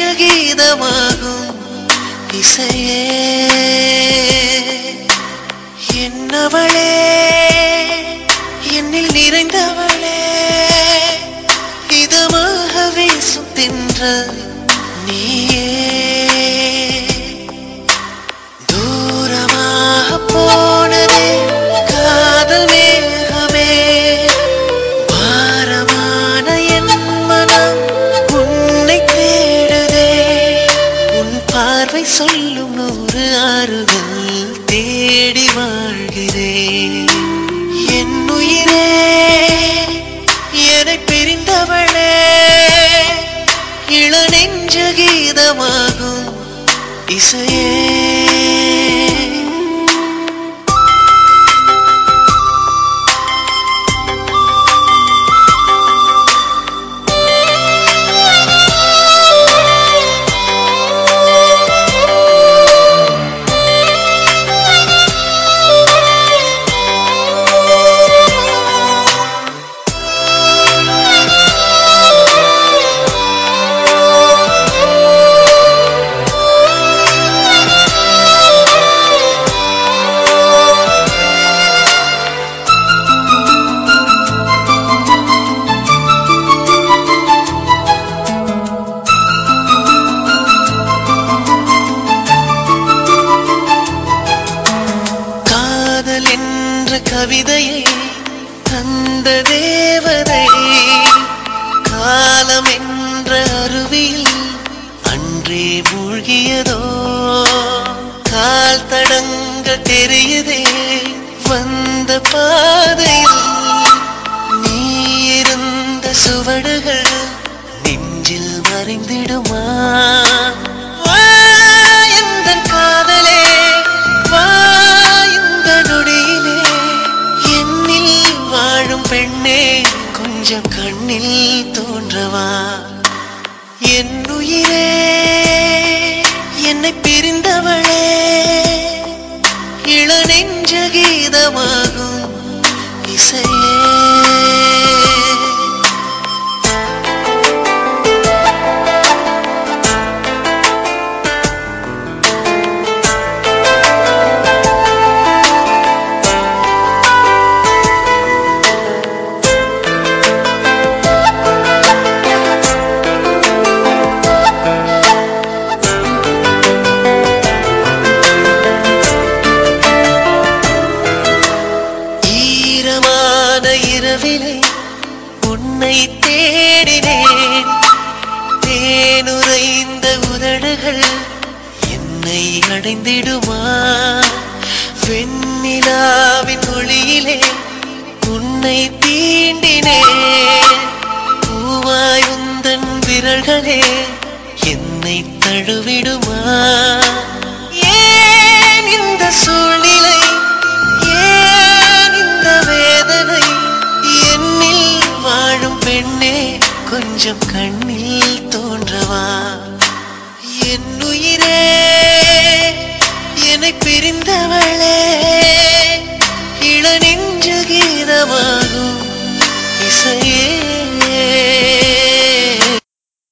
இளநெஞ்ச கீதமாகும் இசையே. என்னவளே என்னில் நிறைந்தவளே. இதமாக வீசும் தின்ற நீயே. பார்வை சொல்லும் ஒரு ஆறுதல் தேடி வாழ்கிறேன். என் உயிரே என்னை பிரிந்தவளே இளநெஞ்ச கீதமாகும் இசையே. கவிதையை தந்த தேவதை காலம் என்ற அருவியில் அன்றே மூழ்கியதோ? கால் தடங்க தெரியுதே வந்த பாதையில் நீ இருந்த சுவடுகள் நெஞ்சில் மறைந்திடுமா? பெண்ணே கொஞ்சம் கண்ணில் தோன்றவா? என் உயிரே என்னை பிரிந்தவளே. இளநெஞ்ச கீதமாகும் இசையே. உன்னை தேடினேன். தேனுரைந்த உதடுகள் என்னை அடைந்திடுமா? வெண்ணிலாவின் ஒளியிலே உன்னை தீண்டினேன். பூவாயுந்தன் விரல்களே என்னை தழுவிடுமா? ஏன் இந்த சூழ்நிலை கொஞ்சம் கண்ணில் தோன்றவா? என் உயிரே என்னை பிரிந்தவளே.